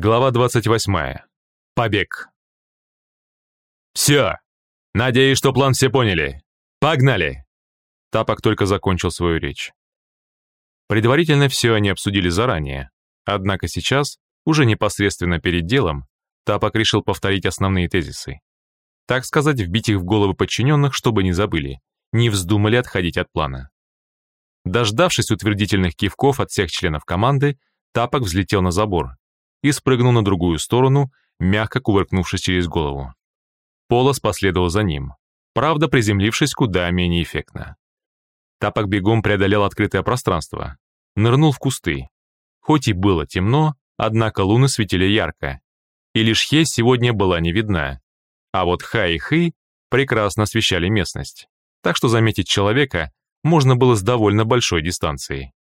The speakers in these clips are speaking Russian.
Глава 28. Побег. «Все! Надеюсь, что план все поняли. Погнали!» Тапок только закончил свою речь. Предварительно все они обсудили заранее, однако сейчас, уже непосредственно перед делом, Тапок решил повторить основные тезисы. Так сказать, вбить их в головы подчиненных, чтобы не забыли, не вздумали отходить от плана. Дождавшись утвердительных кивков от всех членов команды, Тапок взлетел на забор, и спрыгнул на другую сторону, мягко кувыркнувшись через голову. Полос последовал за ним, правда приземлившись куда менее эффектно. Тапок бегом преодолел открытое пространство, нырнул в кусты. Хоть и было темно, однако луны светили ярко, и лишь Хе сегодня была не видна, а вот Ха и Хы прекрасно освещали местность, так что заметить человека можно было с довольно большой дистанции.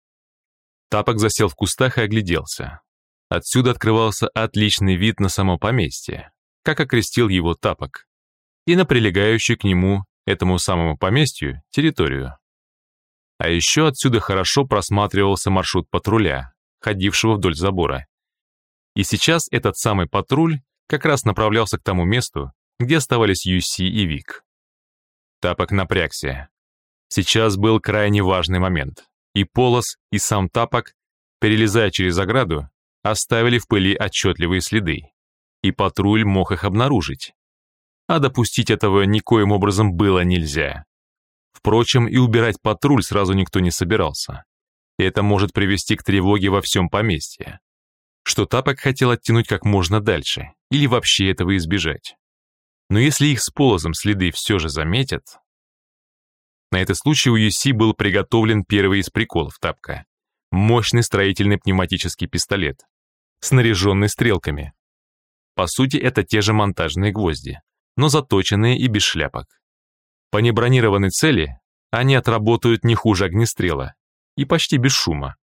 Тапок засел в кустах и огляделся. Отсюда открывался отличный вид на само поместье, как окрестил его Тапок, и на прилегающую к нему, этому самому поместью, территорию. А еще отсюда хорошо просматривался маршрут патруля, ходившего вдоль забора. И сейчас этот самый патруль как раз направлялся к тому месту, где оставались Юси и Вик. Тапок напрягся. Сейчас был крайне важный момент, и Полос, и сам Тапок, перелезая через ограду, оставили в пыли отчетливые следы, и патруль мог их обнаружить. А допустить этого никоим образом было нельзя. Впрочем, и убирать патруль сразу никто не собирался. Это может привести к тревоге во всем поместье. Что Тапок хотел оттянуть как можно дальше, или вообще этого избежать. Но если их с полозом следы все же заметят... На этот случай у Юси был приготовлен первый из приколов Тапка. Мощный строительный пневматический пистолет, снаряженный стрелками. По сути, это те же монтажные гвозди, но заточенные и без шляпок. По небронированной цели они отработают не хуже огнестрела и почти без шума.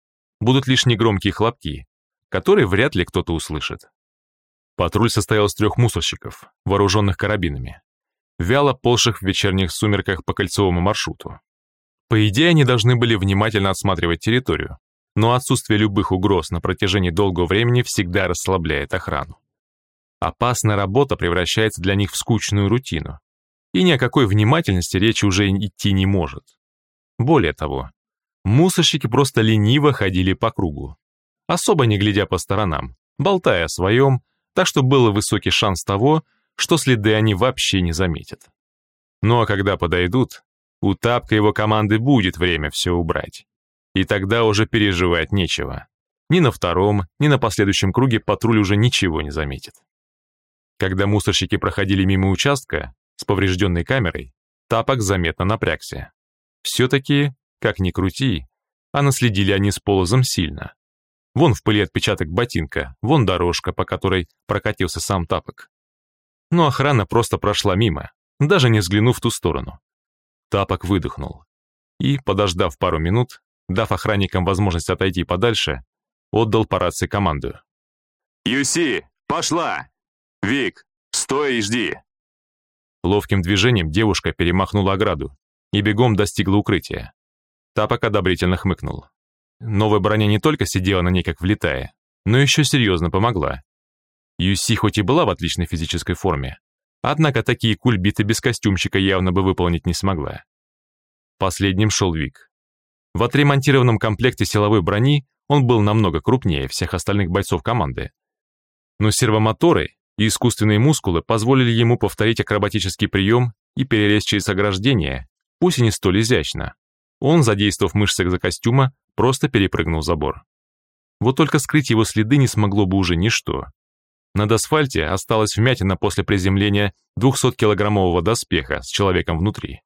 Будут лишь негромкие хлопки, которые вряд ли кто-то услышит. Патруль состоял из трех мусорщиков, вооруженных карабинами, вяло полших в вечерних сумерках по кольцевому маршруту. По идее, они должны были внимательно осматривать территорию, но отсутствие любых угроз на протяжении долгого времени всегда расслабляет охрану. Опасная работа превращается для них в скучную рутину, и ни о какой внимательности речи уже идти не может. Более того, мусорщики просто лениво ходили по кругу, особо не глядя по сторонам, болтая о своем, так что был высокий шанс того, что следы они вообще не заметят. Ну а когда подойдут, у Тапка его команды будет время все убрать. И тогда уже переживать нечего. Ни на втором, ни на последующем круге патруль уже ничего не заметит. Когда мусорщики проходили мимо участка с поврежденной камерой, Тапок заметно напрягся. Все-таки, как ни крути, а наследили они с полозом сильно. Вон в пыли отпечаток ботинка, вон дорожка, по которой прокатился сам Тапок. Но охрана просто прошла мимо, даже не взглянув в ту сторону. Тапок выдохнул и, подождав пару минут, дав охранникам возможность отойти подальше, отдал по рации команду. «Юси, пошла! Вик, стой и жди!» Ловким движением девушка перемахнула ограду и бегом достигла укрытия. Тапок одобрительно хмыкнул. Новая броня не только сидела на ней как влитая, но еще серьезно помогла. Юси хоть и была в отличной физической форме, однако такие кульбиты без костюмчика явно бы выполнить не смогла. Последним шел Вик. В отремонтированном комплекте силовой брони он был намного крупнее всех остальных бойцов команды. Но сервомоторы и искусственные мускулы позволили ему повторить акробатический прием и перелезть через ограждение, пусть и не столь изящно. Он, задействовав мышцы за костюма, просто перепрыгнул забор. Вот только скрыть его следы не смогло бы уже ничто. Над асфальте осталась вмятина после приземления 200-килограммового доспеха с человеком внутри.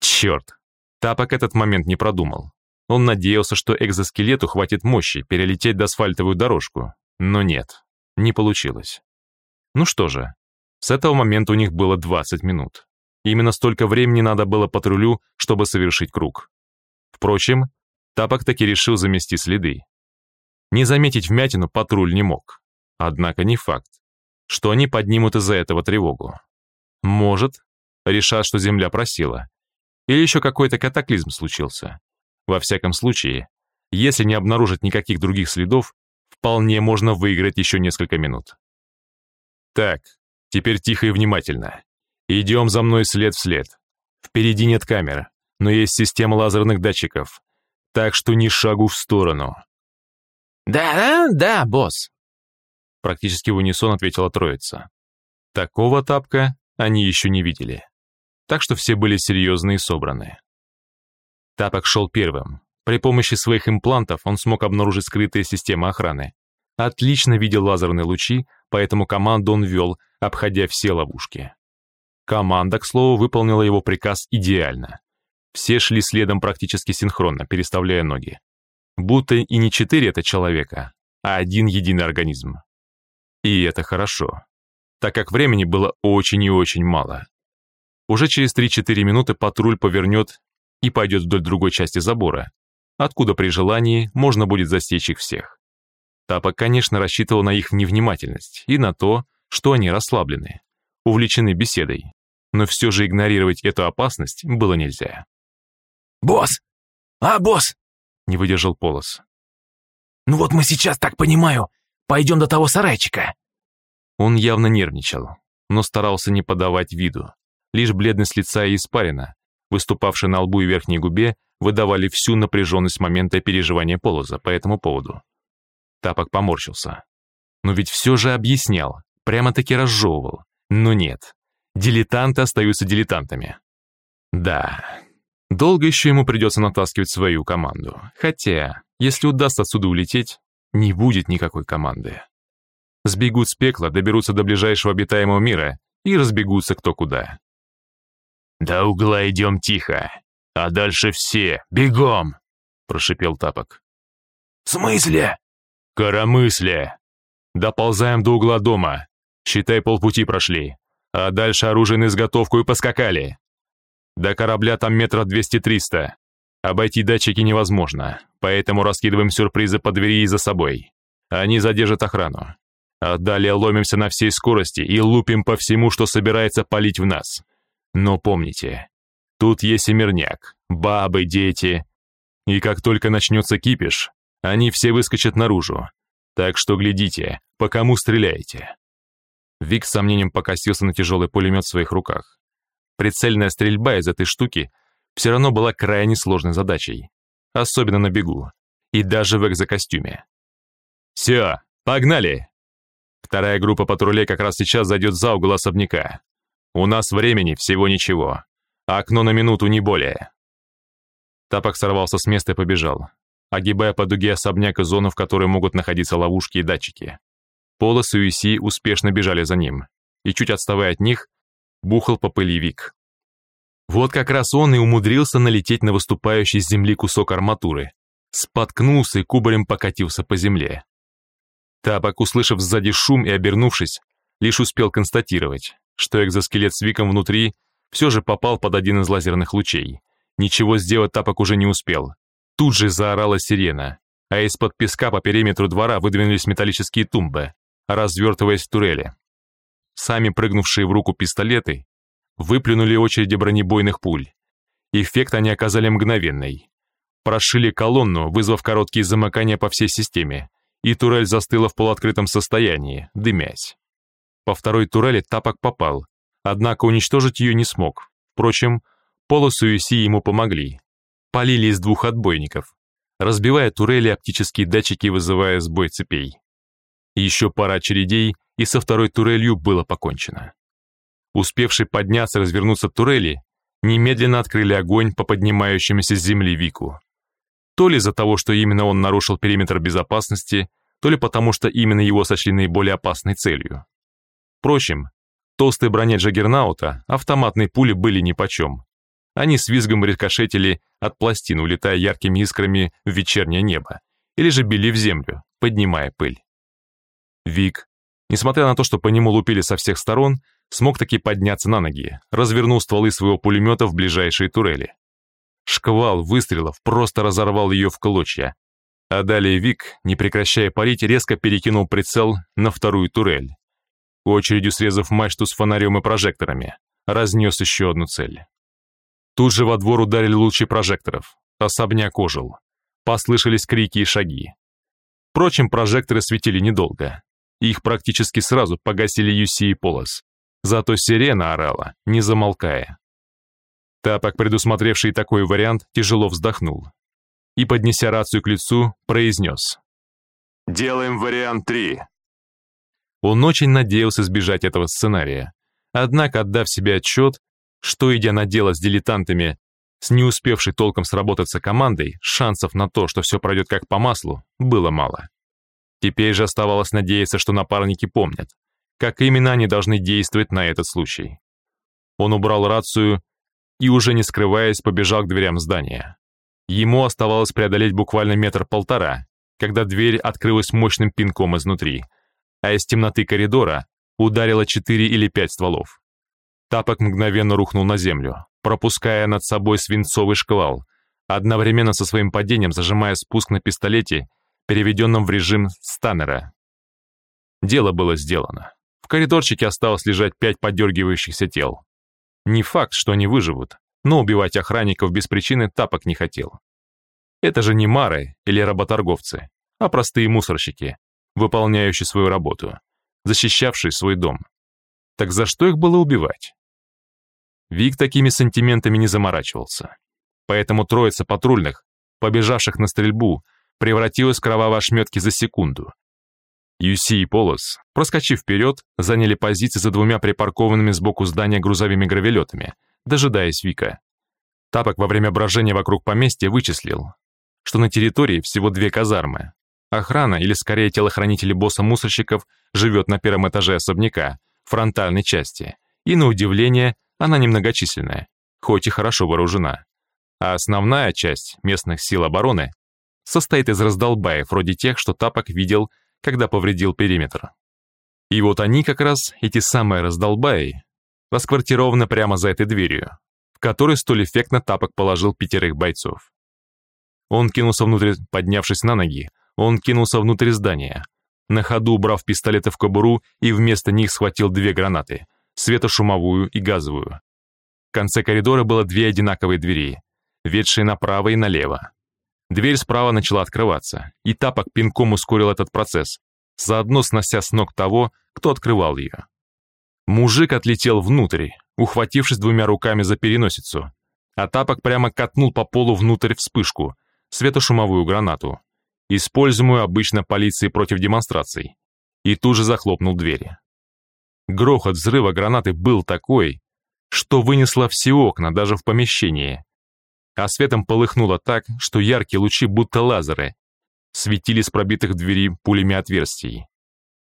Черт, Тапок этот момент не продумал. Он надеялся, что экзоскелету хватит мощи перелететь до асфальтовую дорожку, но нет, не получилось. Ну что же, с этого момента у них было 20 минут. Именно столько времени надо было патрулю, чтобы совершить круг. Впрочем, Тапок таки решил замести следы. Не заметить вмятину патруль не мог. Однако не факт, что они поднимут из-за этого тревогу. Может, решат, что земля просила, или еще какой-то катаклизм случился. Во всяком случае, если не обнаружат никаких других следов, вполне можно выиграть еще несколько минут. Так, теперь тихо и внимательно. Идем за мной след в след. Впереди нет камер, но есть система лазерных датчиков, так что ни шагу в сторону. «Да, да, босс», — практически в унисон ответила троица. Такого тапка они еще не видели, так что все были серьезны и собраны. Тапок шел первым. При помощи своих имплантов он смог обнаружить скрытые системы охраны. Отлично видел лазерные лучи, поэтому команду он вел, обходя все ловушки. Команда, к слову, выполнила его приказ идеально. Все шли следом практически синхронно, переставляя ноги. Будто и не четыре это человека, а один единый организм. И это хорошо, так как времени было очень и очень мало. Уже через 3-4 минуты патруль повернет и пойдет вдоль другой части забора, откуда при желании можно будет засечь их всех. Тапок, конечно, рассчитывал на их невнимательность и на то, что они расслаблены, увлечены беседой, но все же игнорировать эту опасность было нельзя. «Босс! А, босс!» — не выдержал Полос. «Ну вот мы сейчас, так понимаю, пойдем до того сарайчика». Он явно нервничал, но старался не подавать виду. Лишь бледность лица и испарина, выступавшие на лбу и верхней губе, выдавали всю напряженность момента переживания Полоза по этому поводу. Тапок поморщился. Но ведь все же объяснял, прямо-таки разжевывал. Но нет, дилетанты остаются дилетантами. Да, долго еще ему придется натаскивать свою команду. Хотя, если удастся отсюда улететь, не будет никакой команды. Сбегут с пекла, доберутся до ближайшего обитаемого мира и разбегутся кто куда. «До угла идем тихо, а дальше все, бегом!» — прошипел Тапок. «В смысле?» «Коромысле! Доползаем до угла дома. Считай, полпути прошли. А дальше оружие на изготовку и поскакали. До корабля там метров двести-триста. Обойти датчики невозможно, поэтому раскидываем сюрпризы по двери и за собой. Они задержат охрану. А далее ломимся на всей скорости и лупим по всему, что собирается палить в нас. Но помните, тут есть и мирняк, бабы, дети. И как только начнется кипиш, они все выскочат наружу. Так что глядите, по кому стреляете. Вик с сомнением покосился на тяжелый пулемет в своих руках. Прицельная стрельба из этой штуки все равно была крайне сложной задачей. Особенно на бегу. И даже в экзокостюме. «Все, погнали!» Вторая группа патрулей как раз сейчас зайдет за угол особняка. У нас времени всего ничего. Окно на минуту, не более. Тапок сорвался с места и побежал, огибая по дуге особняк и зону, в которой могут находиться ловушки и датчики. Полос и Уиси успешно бежали за ним, и чуть отставая от них, бухал по пыли Вик. Вот как раз он и умудрился налететь на выступающий с земли кусок арматуры, споткнулся и кубарем покатился по земле. Тапок, услышав сзади шум и обернувшись, лишь успел констатировать, что экзоскелет с Виком внутри все же попал под один из лазерных лучей. Ничего сделать Тапок уже не успел. Тут же заорала сирена, а из-под песка по периметру двора выдвинулись металлические тумбы, развертываясь в турели. Сами прыгнувшие в руку пистолеты выплюнули очереди бронебойных пуль. Эффект они оказали мгновенный. Прошили колонну, вызвав короткие замыкания по всей системе, и турель застыла в полуоткрытом состоянии, дымясь. По второй турели тапок попал, однако уничтожить ее не смог. Впрочем, полосу и Си ему помогли. Полили из двух отбойников, разбивая турели оптические датчики, вызывая сбой цепей. Еще пара очередей, и со второй турелью было покончено. Успевший подняться и развернуться турели, немедленно открыли огонь по поднимающемуся с земли Вику. То ли из-за того, что именно он нарушил периметр безопасности, то ли потому, что именно его сочли наиболее опасной целью. Впрочем, толстой броне Джаггернаута автоматные пули были нипочем. Они с визгом рикошетили от пластин, улетая яркими искрами в вечернее небо, или же били в землю, поднимая пыль. Вик, несмотря на то, что по нему лупили со всех сторон, смог таки подняться на ноги, развернул стволы своего пулемета в ближайшие турели. Шквал выстрелов просто разорвал ее в клочья, а далее Вик, не прекращая парить, резко перекинул прицел на вторую турель очередью срезав мачту с фонарем и прожекторами, разнес еще одну цель. Тут же во двор ударили лучи прожекторов, особняк ожил. Послышались крики и шаги. Впрочем, прожекторы светили недолго. Их практически сразу погасили Юси и Полос. Зато сирена орала, не замолкая. Тапок, предусмотревший такой вариант, тяжело вздохнул. И, поднеся рацию к лицу, произнес. «Делаем вариант 3». Он очень надеялся избежать этого сценария. Однако, отдав себе отчет, что, идя на дело с дилетантами, с не успевшей толком сработаться командой, шансов на то, что все пройдет как по маслу, было мало. Теперь же оставалось надеяться, что напарники помнят, как именно они должны действовать на этот случай. Он убрал рацию и, уже не скрываясь, побежал к дверям здания. Ему оставалось преодолеть буквально метр-полтора, когда дверь открылась мощным пинком изнутри, а из темноты коридора ударило четыре или пять стволов. Тапок мгновенно рухнул на землю, пропуская над собой свинцовый шквал, одновременно со своим падением зажимая спуск на пистолете, переведенном в режим станнера. Дело было сделано. В коридорчике осталось лежать пять подергивающихся тел. Не факт, что они выживут, но убивать охранников без причины Тапок не хотел. Это же не мары или работорговцы, а простые мусорщики, выполняющие свою работу, защищавшие свой дом. Так за что их было убивать? Вик такими сантиментами не заморачивался. Поэтому троица патрульных, побежавших на стрельбу, превратилась в кровавые ошметки за секунду. Юси и Полос, проскочив вперед, заняли позиции за двумя припаркованными сбоку здания грузовыми гравелетами, дожидаясь Вика. Тапок во время брожения вокруг поместья вычислил, что на территории всего две казармы. Охрана, или скорее телохранители босса мусорщиков, живет на первом этаже особняка, фронтальной части, и, на удивление, она немногочисленная, хоть и хорошо вооружена. А основная часть местных сил обороны состоит из раздолбаев, вроде тех, что Тапок видел, когда повредил периметр. И вот они как раз, эти самые раздолбаи, расквартированы прямо за этой дверью, в которой столь эффектно Тапок положил пятерых бойцов. Он кинулся внутрь, поднявшись на ноги, он кинулся внутрь здания, на ходу убрав пистолеты в кобуру и вместо них схватил две гранаты, светошумовую и газовую. В конце коридора было две одинаковые двери, ведшие направо и налево. Дверь справа начала открываться, и Тапок пинком ускорил этот процесс, заодно снося с ног того, кто открывал ее. Мужик отлетел внутрь, ухватившись двумя руками за переносицу, а Тапок прямо катнул по полу внутрь вспышку, светошумовую гранату, используемую обычно полицией против демонстраций, и тут же захлопнул двери. Грохот взрыва гранаты был такой, что вынесло все окна даже в помещении, а светом полыхнуло так, что яркие лучи, будто лазеры, светили с пробитых дверей пулями отверстий.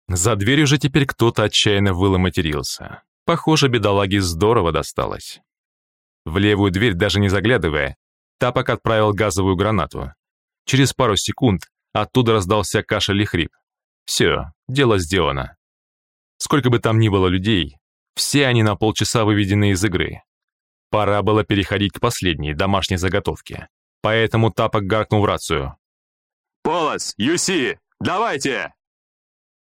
За дверью же теперь кто-то отчаянно выл и матерился. Похоже, бедолаге здорово досталось. В левую дверь, даже не заглядывая, Тапок отправил газовую гранату. Через пару секунд оттуда раздался кашель и хрип. Все, дело сделано. Сколько бы там ни было людей, все они на полчаса выведены из игры. Пора было переходить к последней, домашней заготовке. Поэтому Тапок гаркнул в рацию. «Полос! Юси! Давайте!»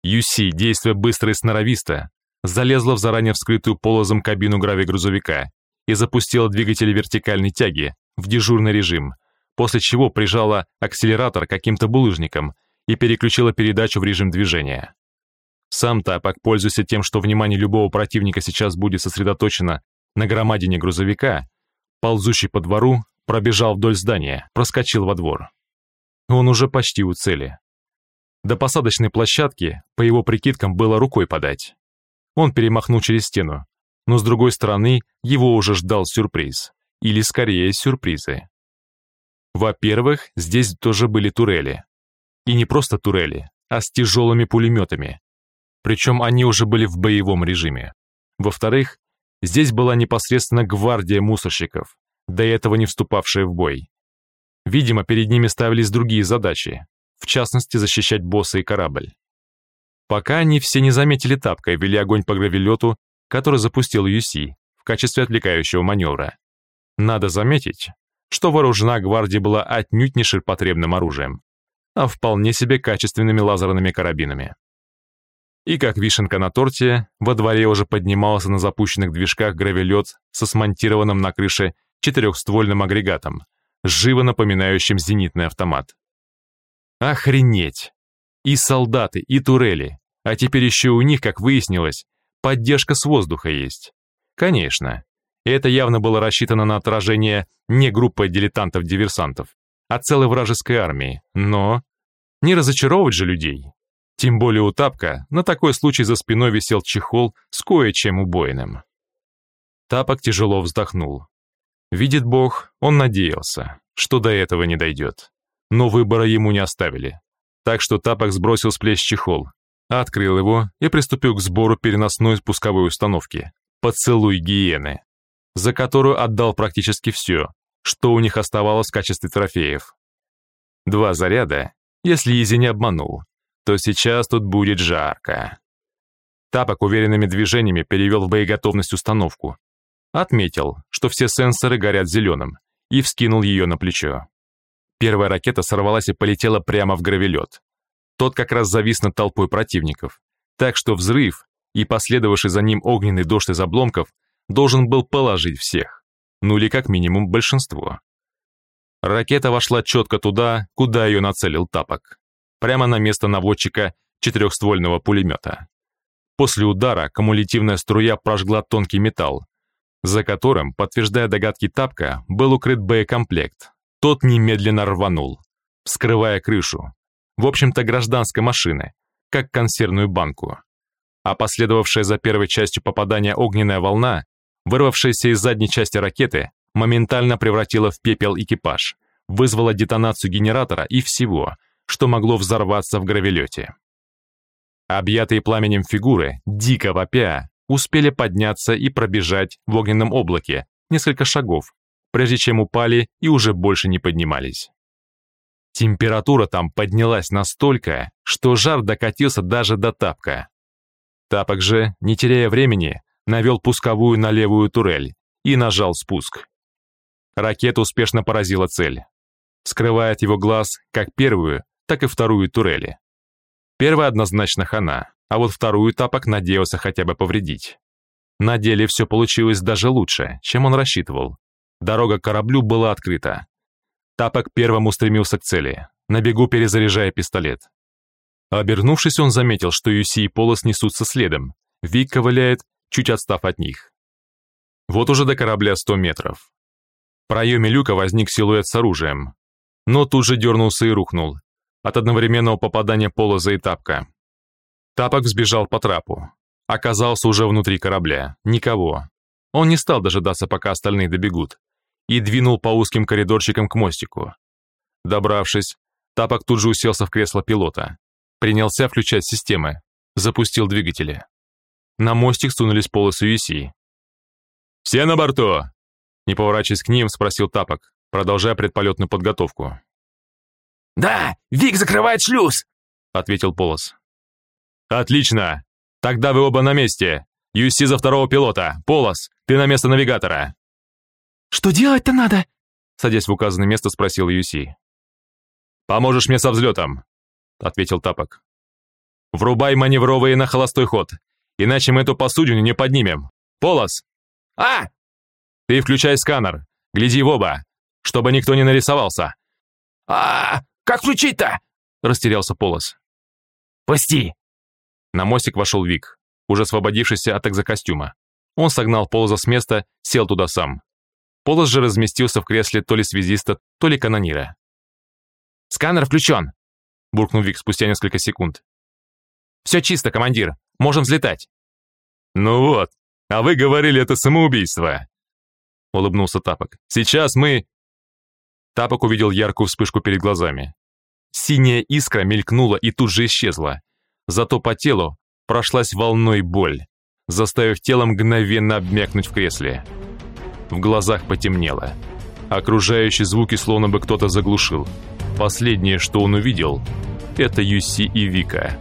Юси, действуя быстро и сноровисто, залезла в заранее вскрытую полозом кабину гравигрузовика и запустила двигатели вертикальной тяги в дежурный режим, после чего прижала акселератор каким-то булыжником и переключила передачу в режим движения. Сам Тапок, пользуясь тем, что внимание любого противника сейчас будет сосредоточено на громадине грузовика, ползущий по двору, пробежал вдоль здания, проскочил во двор. Он уже почти у цели. До посадочной площадки, по его прикидкам, было рукой подать. Он перемахнул через стену, но с другой стороны его уже ждал сюрприз. Или скорее сюрпризы. Во-первых, здесь тоже были турели. И не просто турели, а с тяжелыми пулеметами, причем они уже были в боевом режиме. Во-вторых, здесь была непосредственно гвардия мусорщиков, до этого не вступавшая в бой. Видимо, перед ними ставились другие задачи, в частности, защищать босса и корабль. Пока они все не заметили тапка и вели огонь по гравелету, который запустил Юси в качестве отвлекающего маневра. Надо заметить, что вооружена гвардия была отнюдь не ширпотребным оружием, а вполне себе качественными лазерными карабинами. И как вишенка на торте, во дворе уже поднимался на запущенных движках гравелет со смонтированным на крыше четырехствольным агрегатом, живо напоминающим зенитный автомат. Охренеть! И солдаты, и турели. А теперь еще у них, как выяснилось, поддержка с воздуха есть. Конечно, это явно было рассчитано на отражение не группы дилетантов-диверсантов, а целой вражеской армии, но не разочаровывать же людей. Тем более у Тапка на такой случай за спиной висел чехол с кое-чем убойным. Тапок тяжело вздохнул. Видит Бог, он надеялся, что до этого не дойдет. Но выбора ему не оставили. Так что Тапок сбросил с плеч чехол, открыл его и приступил к сбору переносной спусковой установки «Поцелуй гиены», за которую отдал практически все, что у них оставалось в качестве трофеев. Два заряда, если Изи не обманул, то сейчас тут будет жарко. Тапок уверенными движениями перевел в боеготовность установку. Отметил, что все сенсоры горят зеленым, и вскинул ее на плечо. Первая ракета сорвалась и полетела прямо в гравелет. Тот как раз завис над толпой противников, так что взрыв и последовавший за ним огненный дождь из обломков должен был положить всех, ну или как минимум большинство. Ракета вошла четко туда, куда ее нацелил Тапок, прямо на место наводчика четырехствольного пулемета. После удара кумулятивная струя прожгла тонкий металл, за которым, подтверждая догадки Тапка, был укрыт боекомплект. Тот немедленно рванул, вскрывая крышу. В общем-то, гражданской машины, как консервную банку. А последовавшая за первой частью попадания огненная волна, вырвавшаяся из задней части ракеты, моментально превратила в пепел экипаж, вызвала детонацию генератора и всего, что могло взорваться в гравелете. Объятые пламенем фигуры, дико вопя, успели подняться и пробежать в огненном облаке несколько шагов, прежде чем упали и уже больше не поднимались. Температура там поднялась настолько, что жар докатился даже до тапка. Тапок же, не теряя времени, навел пусковую на левую турель и нажал спуск. Ракета успешно поразила цель, скрывая от его глаз как первую, так и вторую турели. Первая однозначно хана, а вот вторую тапок надеялся хотя бы повредить. На деле все получилось даже лучше, чем он рассчитывал. Дорога к кораблю была открыта. Тапок первым устремился к цели, на бегу перезаряжая пистолет. Обернувшись, он заметил, что Юси и Полос несутся следом. Вик ковыляет, чуть отстав от них. Вот уже до корабля 100 метров. В проеме люка возник силуэт с оружием, но тут же дернулся и рухнул от одновременного попадания Полоза и Тапка. Тапок взбежал по трапу. Оказался уже внутри корабля. Никого. Он не стал дожидаться, пока остальные добегут, и двинул по узким коридорчикам к мостику. Добравшись, Тапок тут же уселся в кресло пилота. Принялся включать системы. Запустил двигатели. На мостик сунулись полосы UC. «Все на борту!» Не поворачиваясь к ним, спросил Тапок, продолжая предполетную подготовку. «Да, Вик закрывает шлюз!» — ответил Полос. «Отлично! Тогда вы оба на месте. Юси за второго пилота. Полос, ты на место навигатора». «Что делать-то надо?» Садясь в указанное место, спросил Юси. «Поможешь мне со взлетом», — ответил Тапок. «Врубай маневровые на холостой ход, иначе мы эту посудину не поднимем. Полос!» «А!» «Ты включай сканер, гляди в оба, чтобы никто не нарисовался». «А, как включить-то?» — растерялся Полос. «Пусти!» На мостик вошел Вик, уже освободившийся от экзокостюма. Он согнал Полоза с места, сел туда сам. Полоз же разместился в кресле то ли связиста, то ли канонира. «Сканер включен!» – буркнул Вик спустя несколько секунд. «Все чисто, командир. Можем взлетать». «Ну вот, а вы говорили, это самоубийство!» – улыбнулся Тапок. «Сейчас мы...» Тапок увидел яркую вспышку перед глазами. Синяя искра мелькнула и тут же исчезла. Зато по телу прошлась волной боль, заставив тело мгновенно обмякнуть в кресле. В глазах потемнело. Окружающие звуки словно бы кто-то заглушил. Последнее, что он увидел, это Юси и Вика,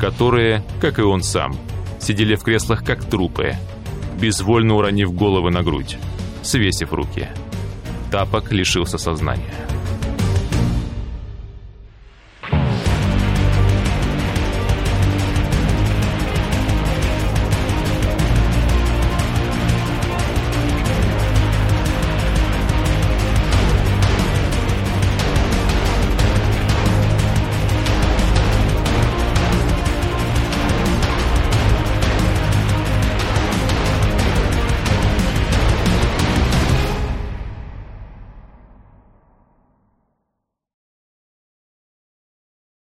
которые, как и он сам, сидели в креслах как трупы, безвольно уронив головы на грудь, свесив руки. Тапок лишился сознания.